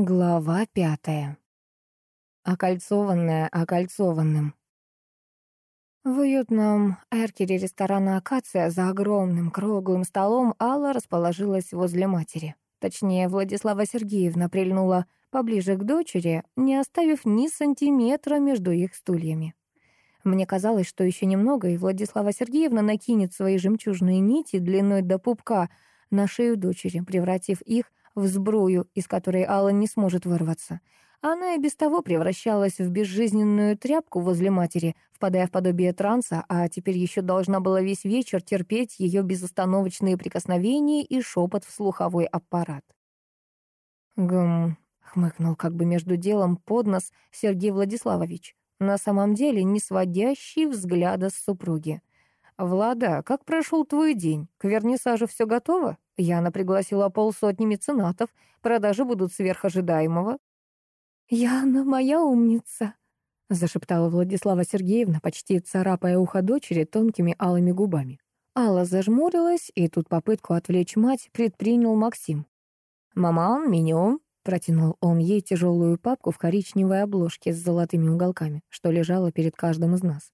Глава пятая. Окольцованная окольцованным. В уютном эркере ресторана «Акация» за огромным круглым столом Алла расположилась возле матери. Точнее, Владислава Сергеевна прильнула поближе к дочери, не оставив ни сантиметра между их стульями. Мне казалось, что еще немного, и Владислава Сергеевна накинет свои жемчужные нити длиной до пупка на шею дочери, превратив их в сбрую, из которой Алла не сможет вырваться. Она и без того превращалась в безжизненную тряпку возле матери, впадая в подобие транса, а теперь еще должна была весь вечер терпеть ее безостановочные прикосновения и шепот в слуховой аппарат. «Гм», — хмыкнул как бы между делом под нос Сергей Владиславович, на самом деле не сводящий взгляда с супруги. «Влада, как прошел твой день? К вернисажу все готово?» Яна пригласила полсотни меценатов, продажи будут сверх ожидаемого. «Яна моя умница», — зашептала Владислава Сергеевна, почти царапая ухо дочери тонкими алыми губами. Алла зажмурилась, и тут попытку отвлечь мать предпринял Максим. «Маман, меню», — протянул он ей тяжелую папку в коричневой обложке с золотыми уголками, что лежало перед каждым из нас.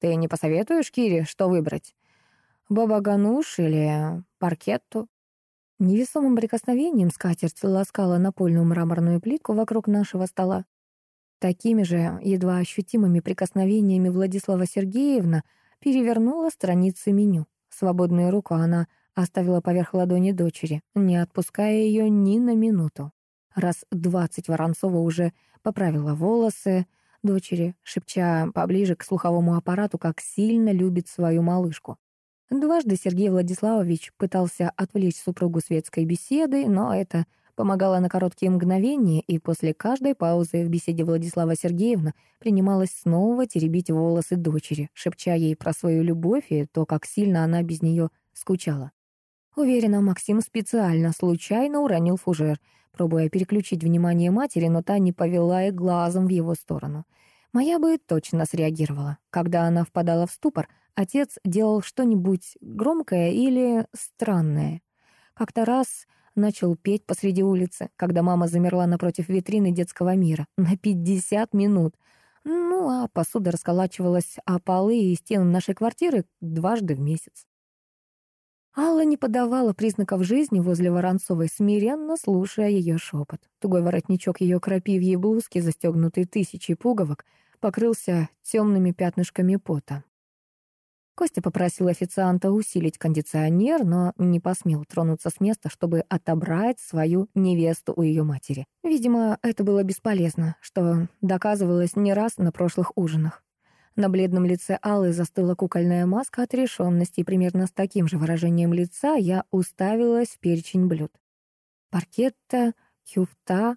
«Ты не посоветуешь Кире, что выбрать? Баба Гануш или паркетту?» Невесомым прикосновением скатерть ласкала напольную мраморную плитку вокруг нашего стола. Такими же, едва ощутимыми прикосновениями Владислава Сергеевна перевернула страницы меню. Свободную руку она оставила поверх ладони дочери, не отпуская ее ни на минуту. Раз двадцать Воронцова уже поправила волосы дочери, шепча поближе к слуховому аппарату, как сильно любит свою малышку. Дважды Сергей Владиславович пытался отвлечь супругу светской беседой, но это помогало на короткие мгновения, и после каждой паузы в беседе Владислава Сергеевна принималась снова теребить волосы дочери, шепча ей про свою любовь и то, как сильно она без нее скучала. Уверена, Максим специально, случайно уронил фужер, пробуя переключить внимание матери, но та не повела и глазом в его сторону. Моя бы точно среагировала. Когда она впадала в ступор — Отец делал что-нибудь громкое или странное. Как-то раз начал петь посреди улицы, когда мама замерла напротив витрины детского мира на 50 минут. Ну, а посуда расколачивалась о полы и стены нашей квартиры дважды в месяц. Алла не подавала признаков жизни возле Воронцовой, смиренно слушая ее шепот. Тугой воротничок ее крапивьей блузки, застегнутый тысячей пуговок, покрылся темными пятнышками пота. Костя попросил официанта усилить кондиционер, но не посмел тронуться с места, чтобы отобрать свою невесту у ее матери. Видимо, это было бесполезно, что доказывалось не раз на прошлых ужинах. На бледном лице Аллы застыла кукольная маска отрешенности, и примерно с таким же выражением лица я уставилась в перечень блюд. Паркетта, кюфта,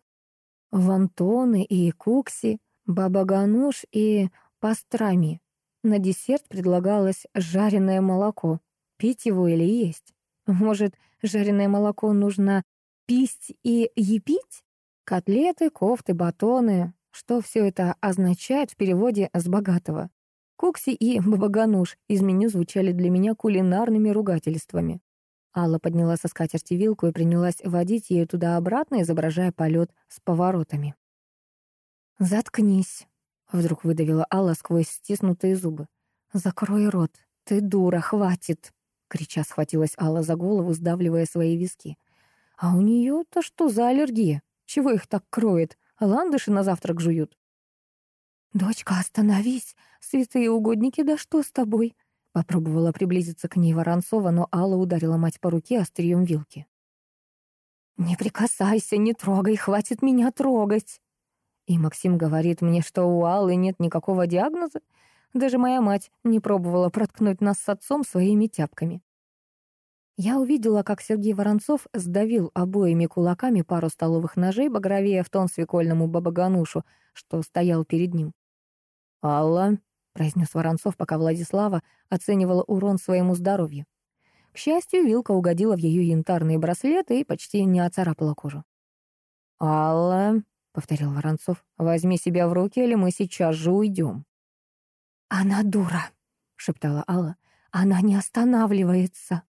вантоны и кукси, баба-гануш и пастрами. На десерт предлагалось жареное молоко. Пить его или есть? Может, жареное молоко нужно пить и епить? Котлеты, кофты, батоны. Что все это означает в переводе с богатого? Кукси и бабагануш из меню звучали для меня кулинарными ругательствами. Алла подняла со скатерти вилку и принялась водить ею туда-обратно, изображая полет с поворотами. «Заткнись», Вдруг выдавила Алла сквозь стиснутые зубы. «Закрой рот! Ты дура, хватит!» Крича схватилась Алла за голову, сдавливая свои виски. «А у нее-то что за аллергия? Чего их так кроет? Ландыши на завтрак жуют?» «Дочка, остановись! Святые угодники, да что с тобой?» Попробовала приблизиться к ней Воронцова, но Алла ударила мать по руке острием вилки. «Не прикасайся, не трогай, хватит меня трогать!» И Максим говорит мне, что у Аллы нет никакого диагноза. Даже моя мать не пробовала проткнуть нас с отцом своими тяпками. Я увидела, как Сергей Воронцов сдавил обоими кулаками пару столовых ножей, багровея в тон свекольному бабаганушу, что стоял перед ним. «Алла», — произнес Воронцов, пока Владислава оценивала урон своему здоровью. К счастью, вилка угодила в ее янтарные браслеты и почти не оцарапала кожу. «Алла», — повторил Воронцов. «Возьми себя в руки, или мы сейчас же уйдем». «Она дура», — шептала Алла. «Она не останавливается».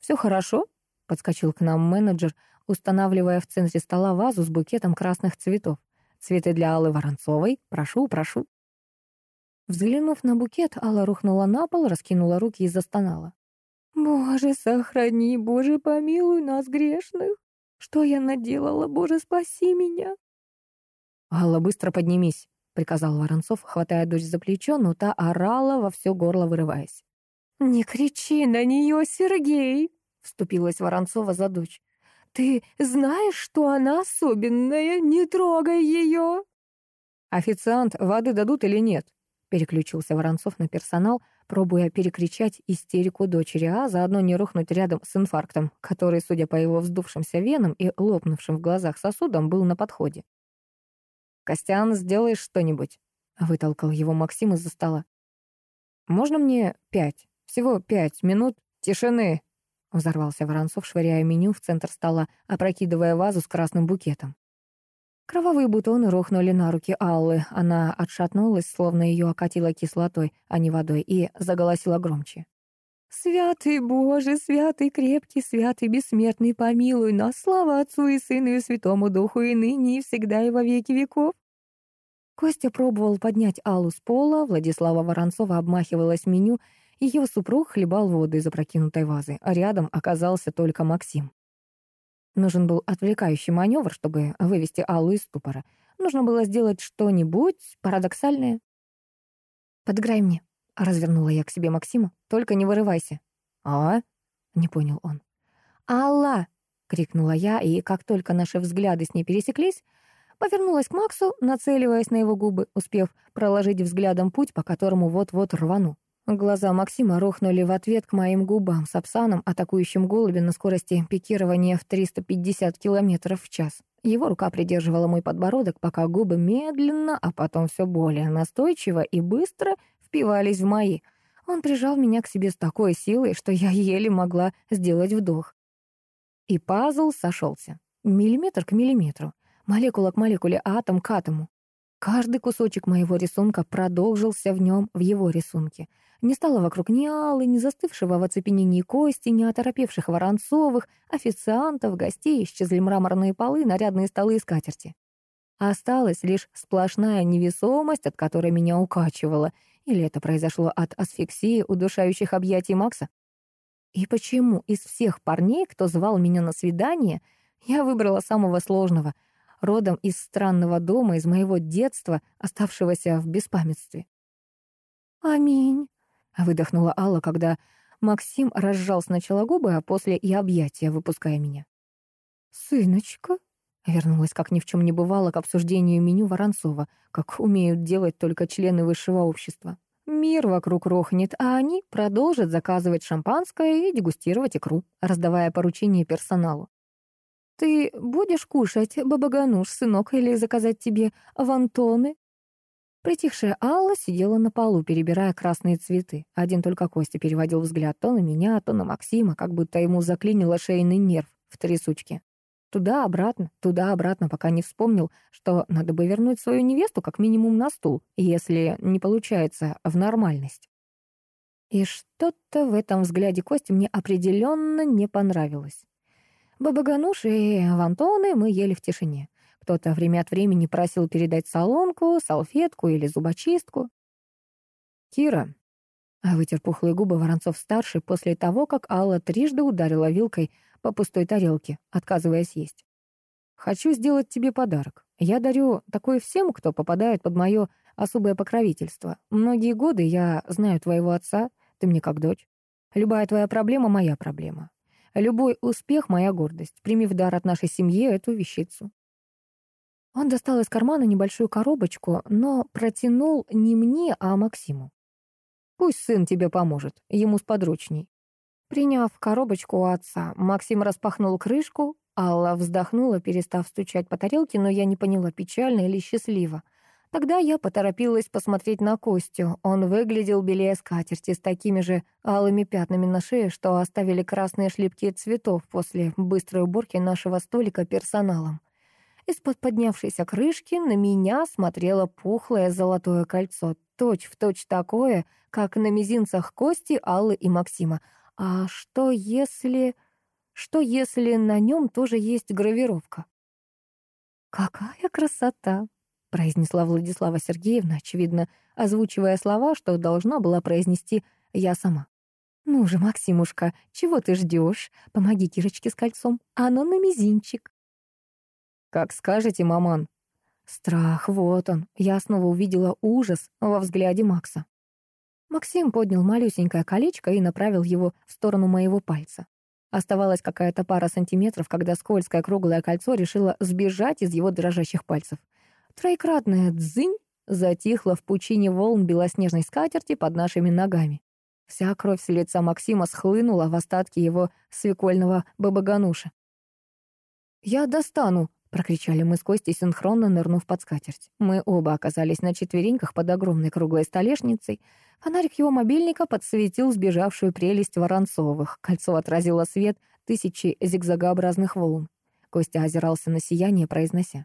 «Все хорошо?» — подскочил к нам менеджер, устанавливая в центре стола вазу с букетом красных цветов. Цветы для Аллы Воронцовой. Прошу, прошу. Взглянув на букет, Алла рухнула на пол, раскинула руки и застонала. «Боже, сохрани, Боже, помилуй нас, грешных! Что я наделала, Боже, спаси меня!» «Алла, быстро поднимись!» — приказал Воронцов, хватая дочь за плечо, но та орала во все горло, вырываясь. «Не кричи на нее, Сергей!» — вступилась Воронцова за дочь. «Ты знаешь, что она особенная? Не трогай ее!» «Официант, воды дадут или нет?» Переключился Воронцов на персонал, пробуя перекричать истерику дочери, а заодно не рухнуть рядом с инфарктом, который, судя по его вздувшимся венам и лопнувшим в глазах сосудам, был на подходе. «Костян, сделаешь что-нибудь?» — вытолкал его Максим из-за стола. «Можно мне пять? Всего пять минут тишины?» Взорвался Воронцов, швыряя меню в центр стола, опрокидывая вазу с красным букетом. Кровавые бутоны рухнули на руки Аллы. Она отшатнулась, словно ее окатило кислотой, а не водой, и заголосила громче. «Святый Боже, святый крепкий, святый бессмертный, помилуй нас, слава Отцу и Сыну и Святому Духу, и ныне, и всегда, и во веки веков». Костя пробовал поднять Аллу с пола, Владислава Воронцова обмахивалась меню ее супруг хлебал воду из опрокинутой вазы, а рядом оказался только Максим. Нужен был отвлекающий маневр, чтобы вывести Аллу из ступора. Нужно было сделать что-нибудь парадоксальное. «Подыграй мне», — развернула я к себе Максима. «Только не вырывайся». «А?» — не понял он. «Алла!» — крикнула я, и как только наши взгляды с ней пересеклись, повернулась к Максу, нацеливаясь на его губы, успев проложить взглядом путь, по которому вот-вот рвану. Глаза Максима рухнули в ответ к моим губам с атакующим голуби на скорости пикирования в 350 км в час. Его рука придерживала мой подбородок, пока губы медленно, а потом все более настойчиво и быстро впивались в мои. Он прижал меня к себе с такой силой, что я еле могла сделать вдох. И пазл сошелся. Миллиметр к миллиметру. Молекула к молекуле, атом к атому. Каждый кусочек моего рисунка продолжился в нем, в его рисунке — не стало вокруг ни Аллы, ни застывшего в оцепенении Кости, ни оторопевших Воронцовых, официантов, гостей, исчезли мраморные полы, нарядные столы и скатерти. Осталась лишь сплошная невесомость, от которой меня укачивало. Или это произошло от асфиксии удушающих объятий Макса? И почему из всех парней, кто звал меня на свидание, я выбрала самого сложного, родом из странного дома, из моего детства, оставшегося в беспамятстве? «Аминь», Выдохнула Алла, когда Максим разжал сначала губы, а после и объятия, выпуская меня. «Сыночка?» Вернулась, как ни в чем не бывало, к обсуждению меню Воронцова, как умеют делать только члены высшего общества. Мир вокруг рухнет, а они продолжат заказывать шампанское и дегустировать икру, раздавая поручения персоналу. «Ты будешь кушать бабагануш, сынок, или заказать тебе вантоны?» Притихшая Алла сидела на полу, перебирая красные цветы. Один только Костя переводил взгляд то на меня, то на Максима, как будто ему заклинило шейный нерв в трясучке. Туда-обратно, туда-обратно, пока не вспомнил, что надо бы вернуть свою невесту как минимум на стул, если не получается в нормальность. И что-то в этом взгляде Кости мне определенно не понравилось. Бабагануш и Вантоны мы ели в тишине. Кто-то время от времени просил передать соломку, салфетку или зубочистку. «Кира», — вытер пухлые губы Воронцов-старший после того, как Алла трижды ударила вилкой по пустой тарелке, отказываясь есть. «Хочу сделать тебе подарок. Я дарю такое всем, кто попадает под мое особое покровительство. Многие годы я знаю твоего отца, ты мне как дочь. Любая твоя проблема — моя проблема. Любой успех — моя гордость. Прими в дар от нашей семьи эту вещицу. Он достал из кармана небольшую коробочку, но протянул не мне, а Максиму. «Пусть сын тебе поможет, ему сподручней». Приняв коробочку у отца, Максим распахнул крышку, Алла вздохнула, перестав стучать по тарелке, но я не поняла, печально или счастливо. Тогда я поторопилась посмотреть на Костю. Он выглядел белее скатерти с такими же алыми пятнами на шее, что оставили красные шлепки цветов после быстрой уборки нашего столика персоналом. Из-под поднявшейся крышки на меня смотрело пухлое золотое кольцо, точь-в-точь точь такое, как на мизинцах Кости, Аллы и Максима. А что если... Что, если на нем тоже есть гравировка? «Какая красота!» — произнесла Владислава Сергеевна, очевидно, озвучивая слова, что должна была произнести я сама. «Ну же, Максимушка, чего ты ждешь? Помоги Кирочке с кольцом, оно на мизинчик». «Как скажете, маман». Страх, вот он. Я снова увидела ужас во взгляде Макса. Максим поднял малюсенькое колечко и направил его в сторону моего пальца. Оставалась какая-то пара сантиметров, когда скользкое круглое кольцо решило сбежать из его дрожащих пальцев. Троекратная дзынь затихла в пучине волн белоснежной скатерти под нашими ногами. Вся кровь с лица Максима схлынула в остатки его свекольного бабагануша. «Я достану!» — прокричали мы с Костей, синхронно нырнув под скатерть. Мы оба оказались на четвереньках под огромной круглой столешницей — Фонарик его мобильника подсветил сбежавшую прелесть Воронцовых. Кольцо отразило свет тысячи зигзагообразных волн. Костя озирался на сияние, произнося.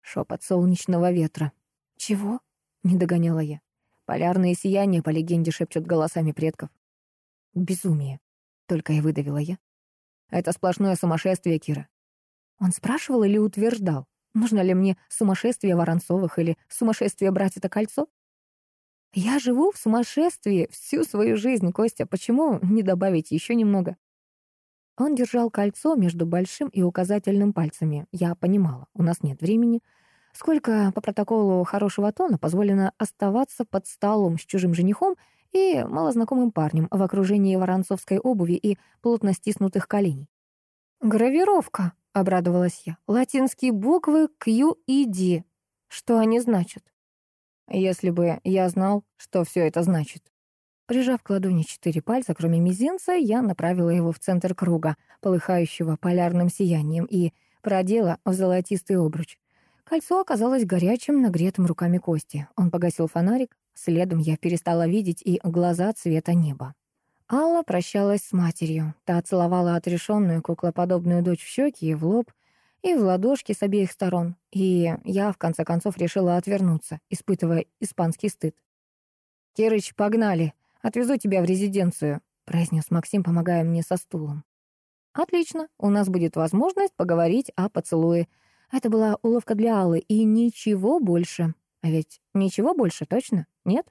Шепот солнечного ветра. «Чего?» — не догоняла я. Полярные сияния, по легенде, шепчут голосами предков. «Безумие», — только и выдавила я. «Это сплошное сумасшествие, Кира». Он спрашивал или утверждал, нужно ли мне сумасшествие Воронцовых или сумасшествие брать это кольцо? Я живу в сумасшествии всю свою жизнь, Костя. Почему не добавить еще немного? Он держал кольцо между большим и указательным пальцами. Я понимала, у нас нет времени. Сколько по протоколу хорошего тона позволено оставаться под столом с чужим женихом и малознакомым парнем в окружении воронцовской обуви и плотно стиснутых коленей. «Гравировка», — обрадовалась я. «Латинские буквы Q и D. Что они значат?» Если бы я знал, что все это значит. Прижав к ладони четыре пальца, кроме мизинца, я направила его в центр круга, полыхающего полярным сиянием, и продела в золотистый обруч. Кольцо оказалось горячим, нагретым руками Кости. Он погасил фонарик, следом я перестала видеть и глаза цвета неба. Алла прощалась с матерью. Та целовала отрешенную куклоподобную дочь в щеки и в лоб, и в ладошки с обеих сторон, и я, в конце концов, решила отвернуться, испытывая испанский стыд. «Кирыч, погнали! Отвезу тебя в резиденцию», — произнес Максим, помогая мне со стулом. «Отлично, у нас будет возможность поговорить о поцелуе. Это была уловка для Аллы, и ничего больше. А ведь ничего больше, точно? Нет?»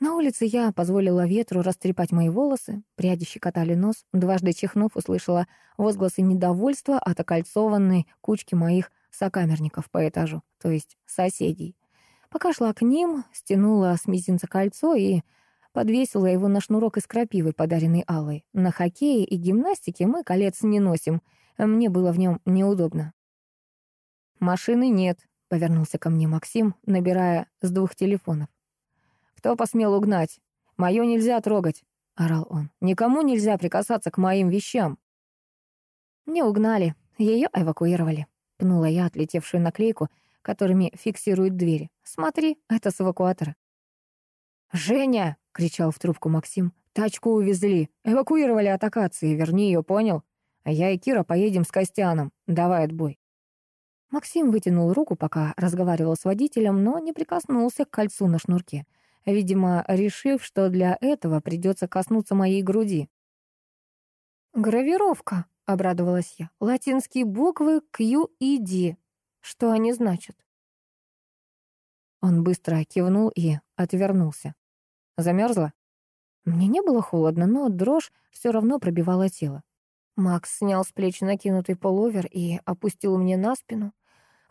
На улице я позволила ветру растрепать мои волосы, пряди щекотали нос, дважды чихнув, услышала возгласы недовольства от окольцованной кучки моих сокамерников по этажу, то есть соседей. Пока шла к ним, стянула с мизинца кольцо и подвесила его на шнурок из крапивы, подаренный Аллой. На хоккее и гимнастике мы колец не носим, мне было в нем неудобно. «Машины нет», — повернулся ко мне Максим, набирая с двух телефонов. «Кто посмел угнать? Мое нельзя трогать», — орал он. «Никому нельзя прикасаться к моим вещам». «Не угнали, ее эвакуировали», — пнула я отлетевшую наклейку, которыми фиксируют двери. «Смотри, это с эвакуатора». «Женя!» — кричал в трубку Максим. «Тачку увезли. Эвакуировали от акации. Верни ее, понял? А я и Кира поедем с Костяном. Давай отбой». Максим вытянул руку, пока разговаривал с водителем, но не прикоснулся к кольцу на шнурке видимо, решив, что для этого придется коснуться моей груди. «Гравировка», — обрадовалась я. «Латинские буквы Q и D. Что они значат?» Он быстро кивнул и отвернулся. Замерзла? Мне не было холодно, но дрожь все равно пробивала тело. Макс снял с плеч накинутый половер и опустил мне на спину.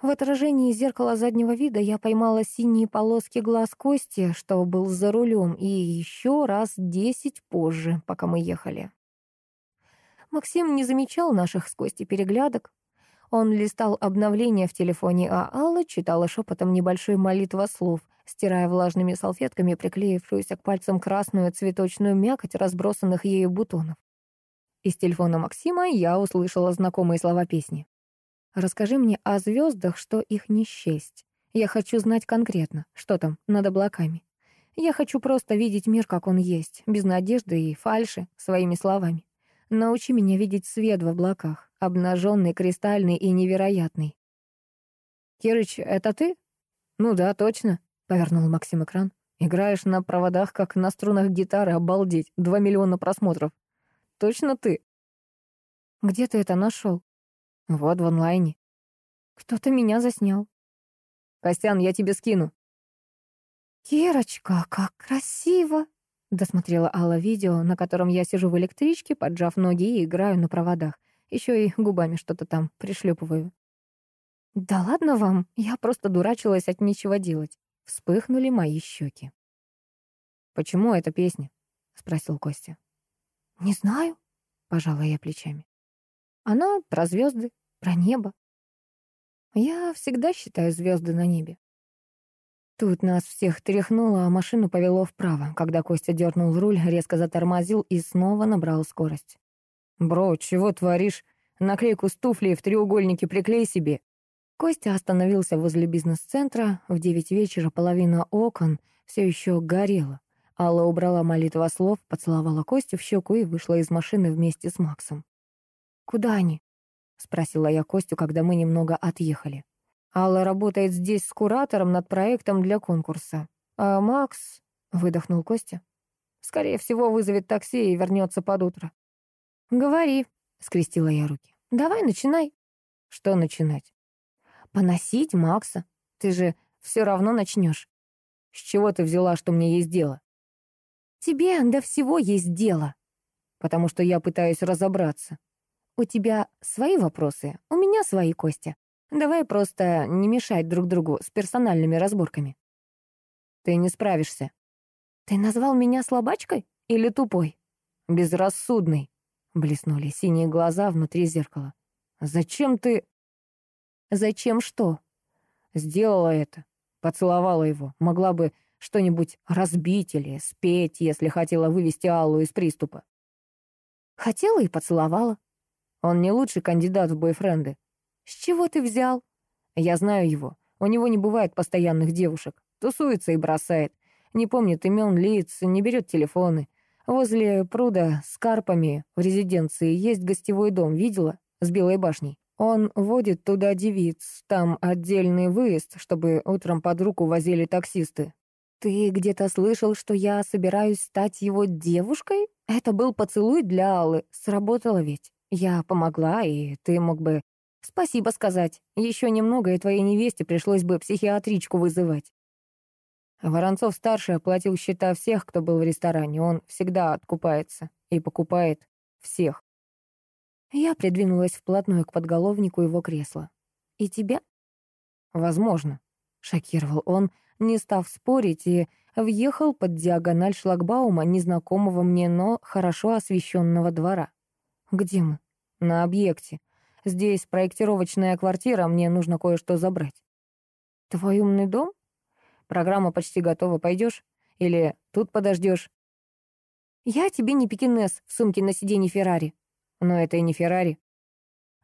В отражении зеркала заднего вида я поймала синие полоски глаз Кости, что был за рулем, и еще раз десять позже, пока мы ехали. Максим не замечал наших с Костей переглядок. Он листал обновления в телефоне, а Алла читала шепотом небольшой молитвослов, стирая влажными салфетками приклеившуюся к пальцам красную цветочную мякоть разбросанных ею бутонов. Из телефона Максима я услышала знакомые слова песни. Расскажи мне о звездах, что их не счесть. Я хочу знать конкретно, что там над облаками. Я хочу просто видеть мир, как он есть, без надежды и фальши, своими словами. Научи меня видеть свет в облаках, обнаженный, кристальный и невероятный. «Кирыч, это ты?» «Ну да, точно», — повернул Максим экран. «Играешь на проводах, как на струнах гитары, обалдеть, два миллиона просмотров». «Точно ты?» Где ты это нашел? Вот в онлайне. Кто-то меня заснял. Костян, я тебе скину. Кирочка, как красиво! Досмотрела Алла видео, на котором я сижу в электричке, поджав ноги и играю на проводах. Еще и губами что-то там пришлепываю. «Да ладно вам, я просто дурачилась от нечего делать». Вспыхнули мои щеки. «Почему эта песня?» — спросил Костя. «Не знаю», — пожала я плечами. «Она про звезды, про небо. Я всегда считаю звезды на небе». Тут нас всех тряхнуло, а машину повело вправо. Когда Костя дернул руль, резко затормозил и снова набрал скорость. «Бро, чего творишь? Наклейку с туфлей в треугольнике приклей себе». Костя остановился возле бизнес-центра. В девять вечера половина окон все еще горела. Алла убрала молитва слов, поцеловала Костю в щеку и вышла из машины вместе с Максом. «Куда они?» — спросила я Костю, когда мы немного отъехали. «Алла работает здесь с куратором над проектом для конкурса. А Макс...» — выдохнул Костя. «Скорее всего, вызовет такси и вернется под утро». «Говори», — скрестила я руки. «Давай, начинай». «Что начинать?» «Поносить Макса. Ты же все равно начнешь». «С чего ты взяла, что мне есть дело?» Тебе до всего есть дело. Потому что я пытаюсь разобраться. У тебя свои вопросы, у меня свои, Костя. Давай просто не мешать друг другу с персональными разборками. Ты не справишься. Ты назвал меня слабачкой или тупой? Безрассудный. Блеснули синие глаза внутри зеркала. Зачем ты... Зачем что? Сделала это. Поцеловала его. Могла бы что-нибудь разбить или спеть, если хотела вывести Аллу из приступа. Хотела и поцеловала. Он не лучший кандидат в бойфренды. С чего ты взял? Я знаю его. У него не бывает постоянных девушек. Тусуется и бросает. Не помнит имен, лиц, не берет телефоны. Возле пруда с карпами в резиденции есть гостевой дом, видела? С белой башней. Он водит туда девиц. Там отдельный выезд, чтобы утром под руку возили таксисты. «Ты где-то слышал, что я собираюсь стать его девушкой? Это был поцелуй для Аллы. Сработало ведь. Я помогла, и ты мог бы спасибо сказать. Еще немного, и твоей невесте пришлось бы психиатричку вызывать». Воронцов-старший оплатил счета всех, кто был в ресторане. Он всегда откупается и покупает всех. Я придвинулась вплотную к подголовнику его кресла. «И тебя?» «Возможно», — шокировал он, — не став спорить, и въехал под диагональ шлагбаума незнакомого мне, но хорошо освещенного двора. «Где мы?» «На объекте. Здесь проектировочная квартира, мне нужно кое-что забрать». «Твой умный дом?» «Программа почти готова, пойдешь? Или тут подождешь?» «Я тебе не пекинес в сумке на сиденье Феррари». «Но это и не Феррари».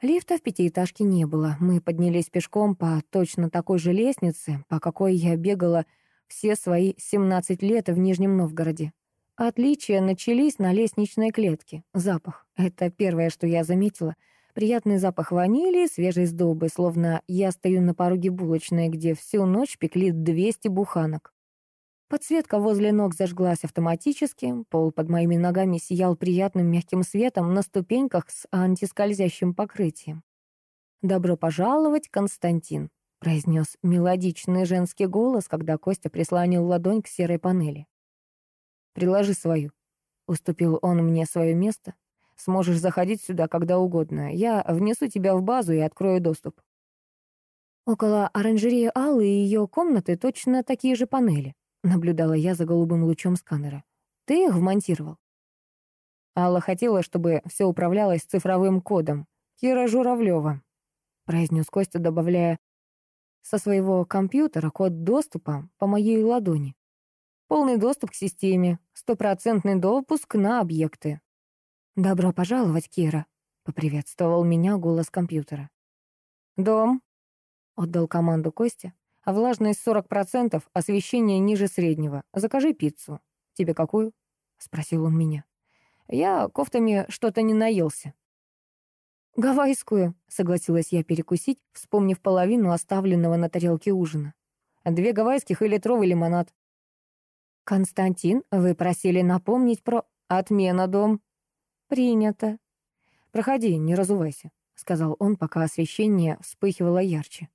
Лифта в пятиэтажке не было. Мы поднялись пешком по точно такой же лестнице, по какой я бегала все свои 17 лет в Нижнем Новгороде. Отличия начались на лестничной клетке. Запах. Это первое, что я заметила. Приятный запах ванили, свежей сдобы, словно я стою на пороге булочной, где всю ночь пекли 200 буханок. Подсветка возле ног зажглась автоматически, пол под моими ногами сиял приятным мягким светом на ступеньках с антискользящим покрытием. «Добро пожаловать, Константин», — произнес мелодичный женский голос, когда Костя прислонил ладонь к серой панели. «Приложи свою», — уступил он мне свое место. «Сможешь заходить сюда когда угодно. Я внесу тебя в базу и открою доступ». Около оранжереи Аллы и ее комнаты точно такие же панели. Наблюдала я за голубым лучом сканера. Ты их вмонтировал? Алла хотела, чтобы все управлялось цифровым кодом. Кира Журавлева, произнес Костя, добавляя со своего компьютера код доступа по моей ладони. Полный доступ к системе, стопроцентный допуск на объекты. «Добро пожаловать, Кира», — поприветствовал меня голос компьютера. «Дом», — отдал команду Костя. А влажность 40%, освещение ниже среднего. Закажи пиццу. Тебе какую? Спросил он меня. Я кофтами что-то не наелся. «Гавайскую», — согласилась я перекусить, вспомнив половину оставленного на тарелке ужина. «Две гавайских и литровый лимонад». «Константин, вы просили напомнить про...» «Отмена, дом». «Принято». Проходи, не разувайся», — сказал он, пока освещение вспыхивало ярче.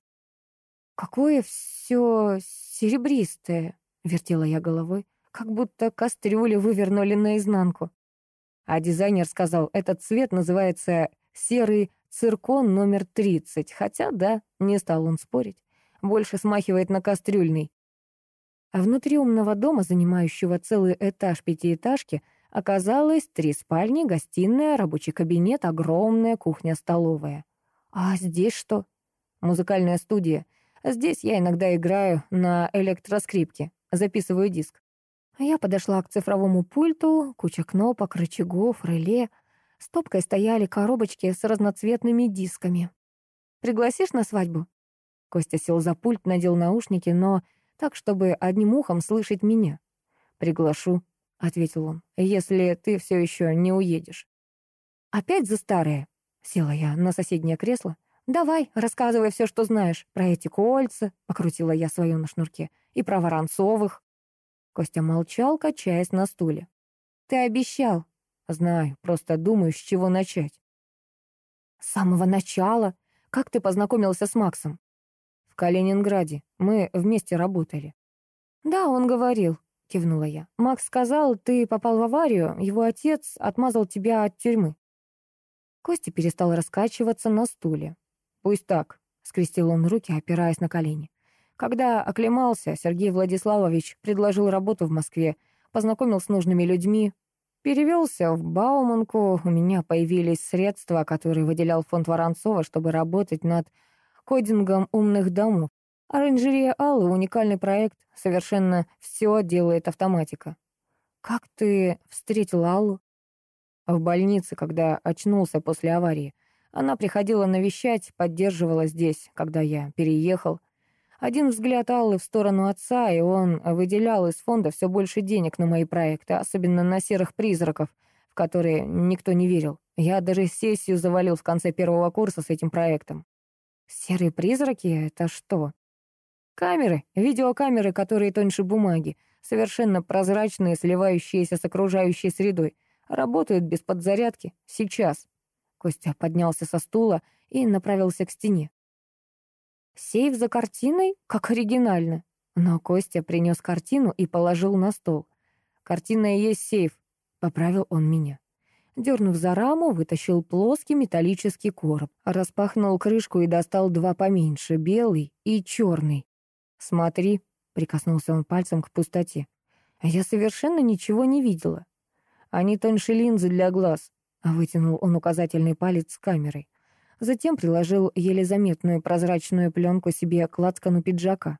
«Какое все серебристое», — вертела я головой, как будто кастрюли вывернули наизнанку. А дизайнер сказал, этот цвет называется серый циркон номер 30, хотя, да, не стал он спорить, больше смахивает на кастрюльный. А внутри умного дома, занимающего целый этаж пятиэтажки, оказалось три спальни, гостиная, рабочий кабинет, огромная кухня-столовая. А здесь что? Музыкальная студия. Здесь я иногда играю на электроскрипке, записываю диск. Я подошла к цифровому пульту, куча кнопок, рычагов, реле. Стопкой стояли коробочки с разноцветными дисками. «Пригласишь на свадьбу?» Костя сел за пульт, надел наушники, но так, чтобы одним ухом слышать меня. «Приглашу», — ответил он, — «если ты все еще не уедешь». «Опять за старое?» — села я на соседнее кресло. «Давай, рассказывай все, что знаешь. Про эти кольца», — покрутила я свое на шнурке, — «и про Воронцовых». Костя молчал, качаясь на стуле. «Ты обещал». «Знаю, просто думаю, с чего начать». «С самого начала? Как ты познакомился с Максом?» «В Калининграде. Мы вместе работали». «Да, он говорил», — кивнула я. «Макс сказал, ты попал в аварию, его отец отмазал тебя от тюрьмы». Костя перестал раскачиваться на стуле. «Пусть так», — скрестил он руки, опираясь на колени. Когда оклемался, Сергей Владиславович предложил работу в Москве, познакомил с нужными людьми, перевелся в Бауманку, у меня появились средства, которые выделял фонд Воронцова, чтобы работать над кодингом умных домов. Оранжерея Аллы — уникальный проект, совершенно все делает автоматика. Как ты встретил Аллу? В больнице, когда очнулся после аварии. Она приходила навещать, поддерживала здесь, когда я переехал. Один взгляд Аллы в сторону отца, и он выделял из фонда все больше денег на мои проекты, особенно на серых призраков, в которые никто не верил. Я даже сессию завалил в конце первого курса с этим проектом. Серые призраки — это что? Камеры, видеокамеры, которые тоньше бумаги, совершенно прозрачные, сливающиеся с окружающей средой, работают без подзарядки. Сейчас. Костя поднялся со стула и направился к стене. Сейф за картиной? Как оригинально. Но Костя принес картину и положил на стол. «Картина и есть сейф», — поправил он меня. Дернув за раму, вытащил плоский металлический короб, распахнул крышку и достал два поменьше, белый и черный. «Смотри», — прикоснулся он пальцем к пустоте. Я совершенно ничего не видела. «Они тоньше линзы для глаз», — вытянул он указательный палец с камерой. Затем приложил еле заметную прозрачную пленку себе к лацкану пиджака.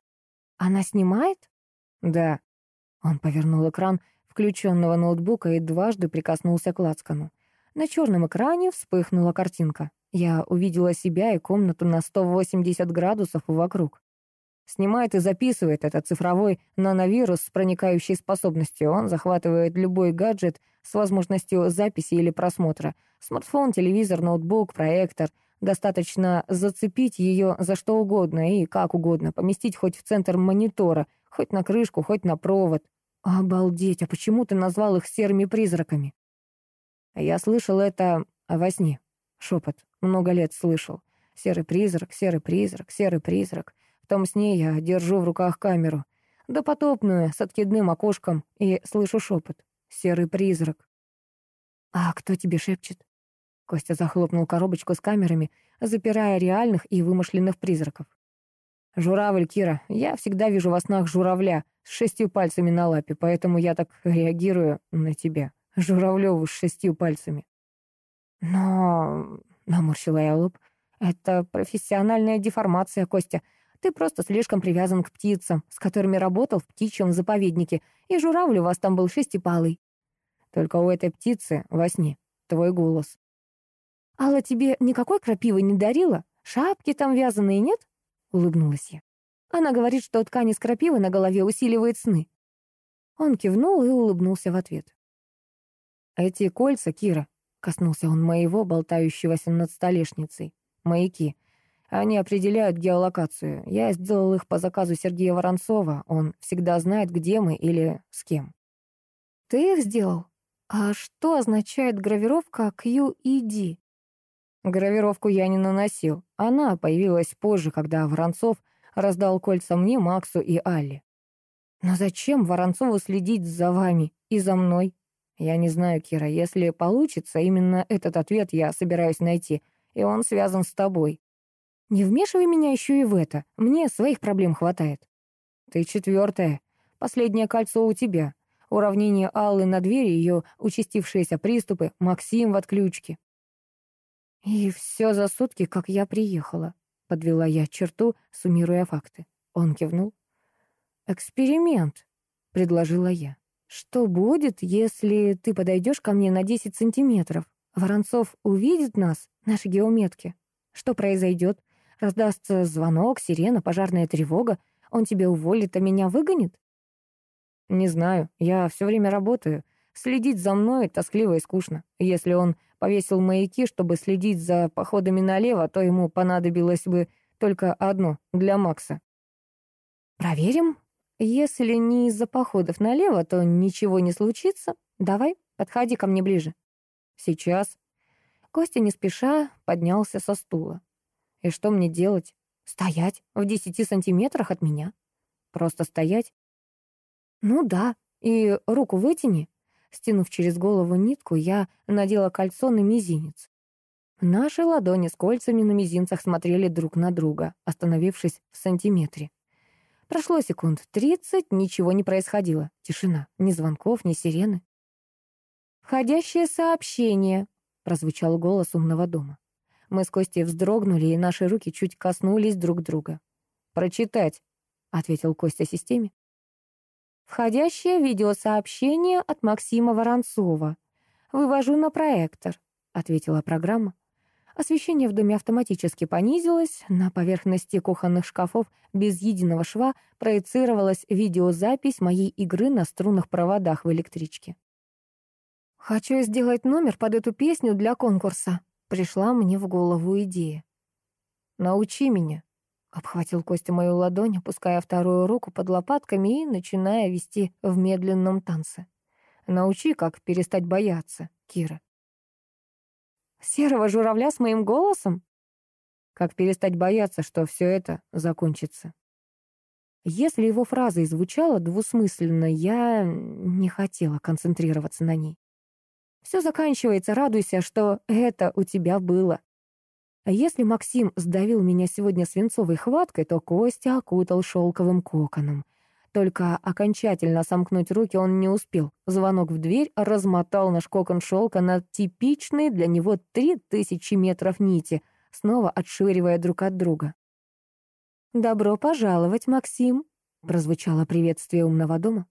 «Она снимает?» «Да». Он повернул экран включенного ноутбука и дважды прикоснулся к лацкану. На черном экране вспыхнула картинка. Я увидела себя и комнату на 180 градусов вокруг. Снимает и записывает этот цифровой нановирус с проникающей способностью. Он захватывает любой гаджет с возможностью записи или просмотра. Смартфон, телевизор, ноутбук, проектор — Достаточно зацепить ее за что угодно и как угодно, поместить хоть в центр монитора, хоть на крышку, хоть на провод. Обалдеть, а почему ты назвал их серыми призраками? Я слышал это во сне. Шепот. Много лет слышал. Серый призрак, серый призрак, серый призрак. В том сне я держу в руках камеру. Допотопную, с откидным окошком, и слышу шепот. Серый призрак. А кто тебе шепчет? Костя захлопнул коробочку с камерами, запирая реальных и вымышленных призраков. «Журавль, Кира, я всегда вижу во снах журавля с шестью пальцами на лапе, поэтому я так реагирую на тебя. Журавлеву с шестью пальцами». «Но...» — наморщила я лоб. «Это профессиональная деформация, Костя. Ты просто слишком привязан к птицам, с которыми работал в птичьем заповеднике, и журавль у вас там был шестипалый. Только у этой птицы во сне твой голос». «Алла тебе никакой крапивы не дарила? Шапки там вязаные нет?» — улыбнулась я. Она говорит, что ткань из крапивы на голове усиливает сны. Он кивнул и улыбнулся в ответ. «Эти кольца, Кира», — коснулся он моего, болтающегося над столешницей, — «маяки. Они определяют геолокацию. Я сделал их по заказу Сергея Воронцова. Он всегда знает, где мы или с кем». «Ты их сделал? А что означает гравировка QED?» Гравировку я не наносил. Она появилась позже, когда Воронцов раздал кольца мне, Максу и Алле. Но зачем Воронцову следить за вами и за мной? Я не знаю, Кира, если получится, именно этот ответ я собираюсь найти, и он связан с тобой. Не вмешивай меня еще и в это, мне своих проблем хватает. Ты четвертая, последнее кольцо у тебя. Уравнение Аллы на двери, ее участившиеся приступы, Максим в отключке. И все за сутки, как я приехала. Подвела я черту, суммируя факты. Он кивнул. «Эксперимент», — предложила я. «Что будет, если ты подойдешь ко мне на 10 сантиметров? Воронцов увидит нас, наши геометки. Что произойдет? Раздастся звонок, сирена, пожарная тревога. Он тебя уволит, а меня выгонит?» «Не знаю. Я все время работаю. Следить за мной тоскливо и скучно. Если он повесил маяки, чтобы следить за походами налево, то ему понадобилось бы только одно для Макса. «Проверим. Если не из-за походов налево, то ничего не случится. Давай, подходи ко мне ближе». «Сейчас». Костя не спеша поднялся со стула. «И что мне делать? Стоять в десяти сантиметрах от меня? Просто стоять?» «Ну да, и руку вытяни». Стянув через голову нитку, я надела кольцо на мизинец. Наши ладони с кольцами на мизинцах смотрели друг на друга, остановившись в сантиметре. Прошло секунд тридцать, ничего не происходило. Тишина, ни звонков, ни сирены. «Входящее сообщение», — прозвучал голос умного дома. Мы с Костей вздрогнули, и наши руки чуть коснулись друг друга. «Прочитать», — ответил Костя системе. «Входящее видеосообщение от Максима Воронцова. Вывожу на проектор», — ответила программа. Освещение в доме автоматически понизилось, на поверхности кухонных шкафов без единого шва проецировалась видеозапись моей игры на струнных проводах в электричке. «Хочу сделать номер под эту песню для конкурса», — пришла мне в голову идея. «Научи меня», Обхватил Костя мою ладонь, опуская вторую руку под лопатками и начиная вести в медленном танце. Научи, как перестать бояться, Кира. Серого журавля с моим голосом? Как перестать бояться, что все это закончится? Если его фраза и звучала двусмысленно, я не хотела концентрироваться на ней. Все заканчивается, радуйся, что это у тебя было. А если Максим сдавил меня сегодня свинцовой хваткой, то Костя окутал шелковым коконом. Только окончательно сомкнуть руки он не успел. Звонок в дверь размотал наш кокон шелка на типичные для него три тысячи метров нити, снова отшвыривая друг от друга. «Добро пожаловать, Максим», — прозвучало приветствие умного дома.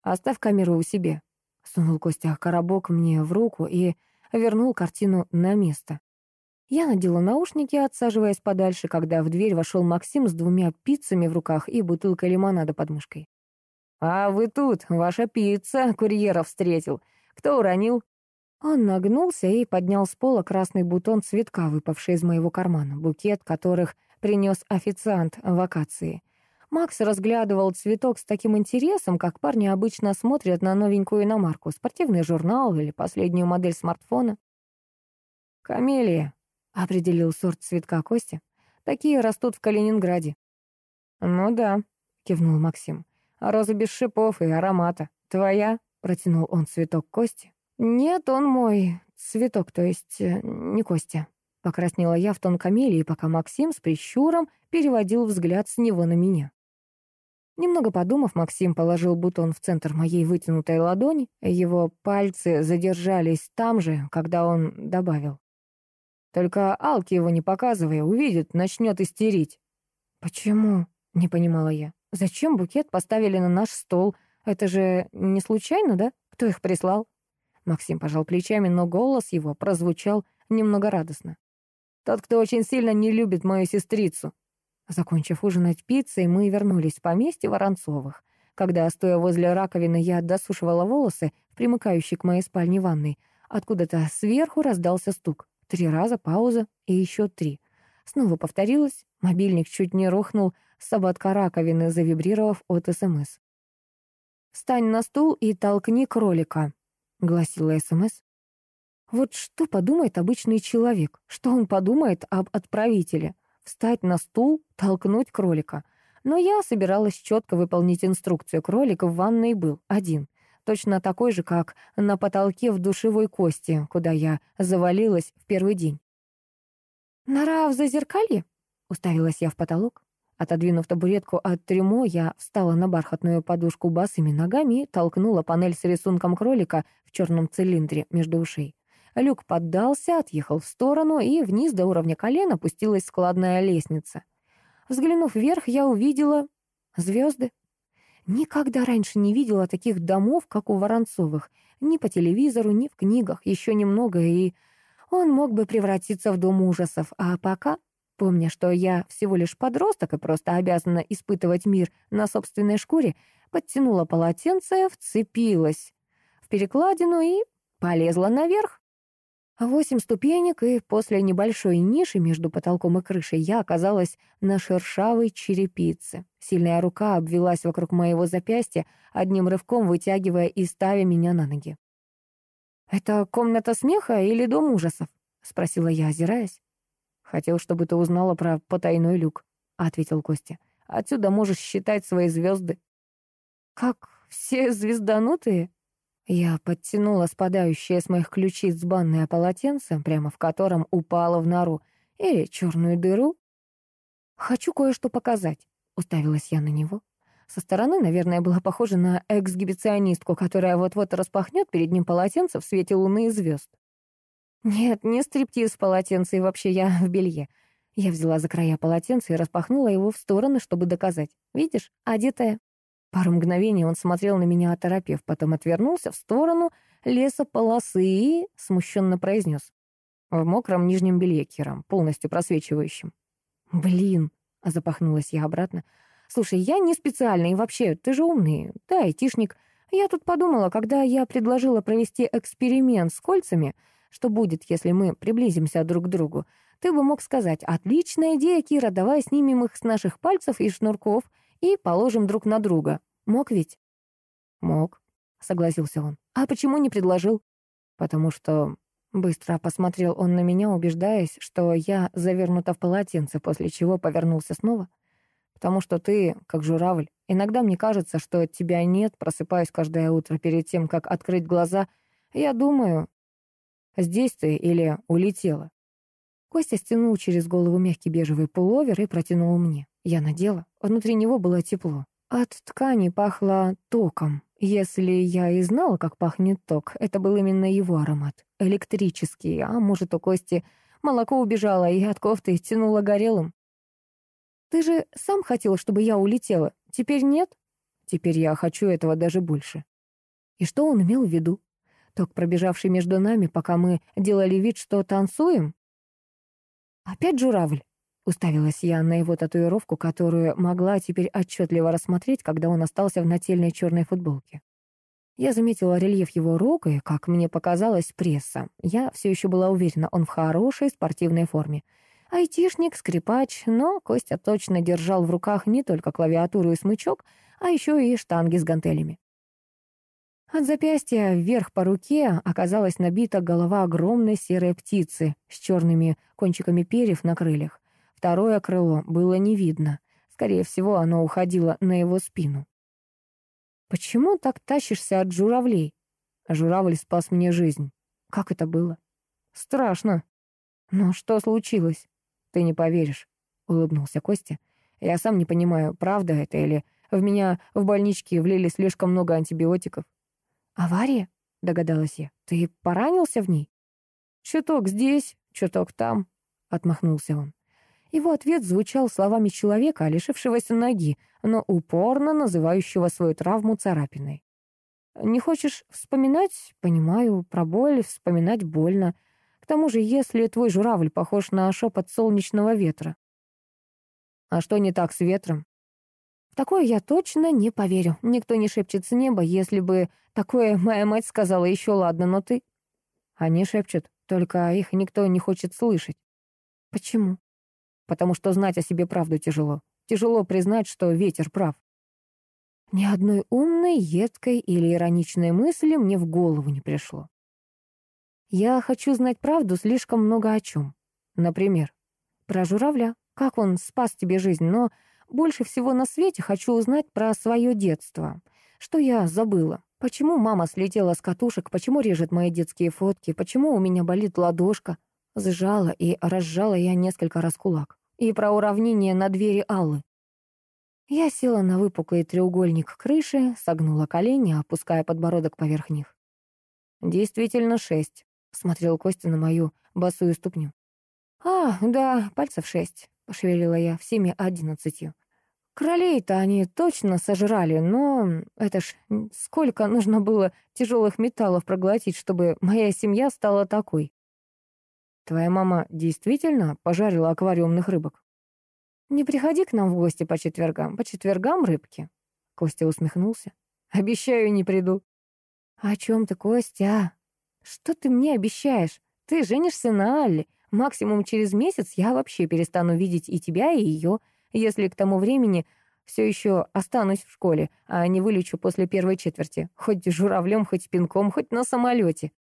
«Оставь камеру у себе», — сунул Костя коробок мне в руку и вернул картину на место. Я надела наушники, отсаживаясь подальше, когда в дверь вошел Максим с двумя пиццами в руках и бутылкой лимонада под мышкой. «А вы тут, ваша пицца, курьера встретил. Кто уронил?» Он нагнулся и поднял с пола красный бутон цветка, выпавший из моего кармана, букет которых принес официант вакации. Макс разглядывал цветок с таким интересом, как парни обычно смотрят на новенькую иномарку, спортивный журнал или последнюю модель смартфона. «Камелия», — определил сорт цветка Костя. «Такие растут в Калининграде». «Ну да», — кивнул Максим. «Роза без шипов и аромата. Твоя?» — протянул он цветок Кости. «Нет, он мой. Цветок, то есть э, не Костя». Покраснела я в тон камелии, пока Максим с прищуром переводил взгляд с него на меня. Немного подумав, Максим положил бутон в центр моей вытянутой ладони. Его пальцы задержались там же, когда он добавил. Только Алке его не показывая, увидит, начнет истерить. «Почему?» — не понимала я. «Зачем букет поставили на наш стол? Это же не случайно, да? Кто их прислал?» Максим пожал плечами, но голос его прозвучал немного радостно. «Тот, кто очень сильно не любит мою сестрицу». Закончив ужинать пиццей, мы вернулись в поместье Воронцовых. Когда, стоя возле раковины, я досушивала волосы в к моей спальне ванной, откуда-то сверху раздался стук. Три раза пауза и еще три. Снова повторилось. Мобильник чуть не рухнул с ободка раковины, завибрировав от СМС. «Встань на стул и толкни кролика», — гласила СМС. Вот что подумает обычный человек? Что он подумает об отправителе? Встать на стул, толкнуть кролика. Но я собиралась четко выполнить инструкцию. Кролик в ванной был один. Точно такой же, как на потолке в душевой кости, куда я завалилась в первый день. «Нора в зазеркалье?» — уставилась я в потолок. Отодвинув табуретку от трюмо, я встала на бархатную подушку босыми ногами и толкнула панель с рисунком кролика в черном цилиндре между ушей. Люк поддался, отъехал в сторону, и вниз до уровня колена опустилась складная лестница. Взглянув вверх, я увидела звезды. Никогда раньше не видела таких домов, как у Воронцовых. Ни по телевизору, ни в книгах. Еще немного, и он мог бы превратиться в дом ужасов. А пока Помня, что я всего лишь подросток и просто обязана испытывать мир на собственной шкуре, подтянула полотенце, вцепилась в перекладину и полезла наверх. Восемь ступенек, и после небольшой ниши между потолком и крышей я оказалась на шершавой черепице. Сильная рука обвелась вокруг моего запястья, одним рывком вытягивая и ставя меня на ноги. «Это комната смеха или дом ужасов?» — спросила я, озираясь. «Хотел, чтобы ты узнала про потайной люк», — ответил Костя. «Отсюда можешь считать свои звезды». «Как все звезданутые?» Я подтянула спадающее с моих ключиц банное полотенце, прямо в котором упала в нору, или черную дыру. «Хочу кое-что показать», — уставилась я на него. Со стороны, наверное, была похожа на эксгибиционистку, которая вот-вот распахнет перед ним полотенце в свете луны и звезд. Нет, не стриптиз в полотенце, и вообще я в белье. Я взяла за края полотенца и распахнула его в стороны, чтобы доказать. Видишь, одетая. Пару мгновений он смотрел на меня, оторопев, потом отвернулся в сторону лесополосы и смущенно произнес. В мокром нижнем белье, Кирам, полностью просвечивающем. «Блин!» — запахнулась я обратно. «Слушай, я не специально, и вообще, ты же умный, да, айтишник. Я тут подумала, когда я предложила провести эксперимент с кольцами, что будет, если мы приблизимся друг к другу. Ты бы мог сказать, отличная идея, Кира, давай снимем их с наших пальцев и шнурков и положим друг на друга. Мог ведь? Мог, согласился он. А почему не предложил? Потому что... Быстро посмотрел он на меня, убеждаясь, что я завернута в полотенце, после чего повернулся снова. Потому что ты, как журавль, иногда мне кажется, что тебя нет, просыпаюсь каждое утро перед тем, как открыть глаза. Я думаю, Здесь ты или улетела?» Костя стянул через голову мягкий бежевый пуловер и протянул мне. Я надела. Внутри него было тепло. От ткани пахло током. Если я и знала, как пахнет ток, это был именно его аромат. Электрический, а может, у Кости молоко убежало, и от кофты тянуло горелым. «Ты же сам хотел, чтобы я улетела. Теперь нет?» «Теперь я хочу этого даже больше». И что он имел в виду? ток, пробежавший между нами, пока мы делали вид, что танцуем? «Опять журавль?» — уставилась я на его татуировку, которую могла теперь отчетливо рассмотреть, когда он остался в нательной черной футболке. Я заметила рельеф его рук и, как мне показалось, пресса. Я все еще была уверена, он в хорошей спортивной форме. Айтишник, скрипач, но Костя точно держал в руках не только клавиатуру и смычок, а еще и штанги с гантелями. От запястья вверх по руке оказалась набита голова огромной серой птицы с черными кончиками перьев на крыльях. Второе крыло было не видно. Скорее всего, оно уходило на его спину. «Почему так тащишься от журавлей?» Журавль спас мне жизнь. Как это было? Страшно. Но что случилось? Ты не поверишь, улыбнулся Костя. Я сам не понимаю, правда это или в меня в больничке влили слишком много антибиотиков. «Авария?» — догадалась я. «Ты поранился в ней?» «Чуток здесь, чуток там», — отмахнулся он. Его ответ звучал словами человека, лишившегося ноги, но упорно называющего свою травму царапиной. «Не хочешь вспоминать? Понимаю, про боль вспоминать больно. К тому же, если твой журавль похож на шепот солнечного ветра». «А что не так с ветром?» В такое я точно не поверю. Никто не шепчет с неба, если бы такое моя мать сказала еще ладно, но ты... Они шепчут, только их никто не хочет слышать. Почему? Потому что знать о себе правду тяжело. Тяжело признать, что ветер прав. Ни одной умной, едкой или ироничной мысли мне в голову не пришло. Я хочу знать правду слишком много о чем. Например, про журавля, как он спас тебе жизнь, но больше всего на свете хочу узнать про свое детство. Что я забыла? Почему мама слетела с катушек? Почему режет мои детские фотки? Почему у меня болит ладошка? Сжала и разжала я несколько раз кулак. И про уравнение на двери Аллы. Я села на выпуклый треугольник крыши, согнула колени, опуская подбородок поверх них. «Действительно шесть», — смотрел Костя на мою босую ступню. «А, да, пальцев шесть», — пошевелила я всеми одиннадцатью. Кролей-то они точно сожрали, но это ж сколько нужно было тяжелых металлов проглотить, чтобы моя семья стала такой. Твоя мама действительно пожарила аквариумных рыбок? Не приходи к нам в гости по четвергам. По четвергам рыбки. Костя усмехнулся. Обещаю, не приду. О чем ты, Костя? Что ты мне обещаешь? Ты женишься на Алле. Максимум через месяц я вообще перестану видеть и тебя, и ее если к тому времени все еще останусь в школе, а не вылечу после первой четверти, хоть журавлем, хоть пинком, хоть на самолете.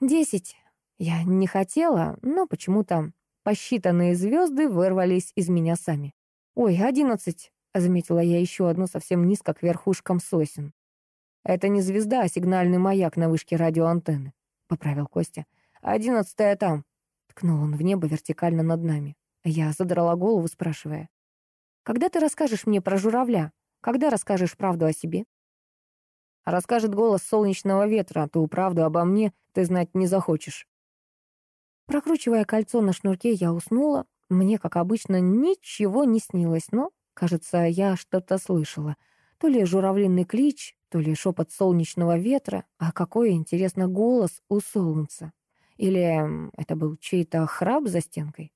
Десять. Я не хотела, но почему-то посчитанные звезды вырвались из меня сами. «Ой, одиннадцать», — заметила я еще одну совсем низко к верхушкам сосен. «Это не звезда, а сигнальный маяк на вышке радиоантенны», — поправил Костя. «Одиннадцатая там», — ткнул он в небо вертикально над нами. Я задрала голову, спрашивая. «Когда ты расскажешь мне про журавля? Когда расскажешь правду о себе?» Расскажет голос солнечного ветра, ту правду обо мне ты знать не захочешь. Прокручивая кольцо на шнурке, я уснула. Мне, как обычно, ничего не снилось, но, кажется, я что-то слышала. То ли журавлиный клич, то ли шепот солнечного ветра, а какой, интересно, голос у солнца. Или это был чей-то храп за стенкой?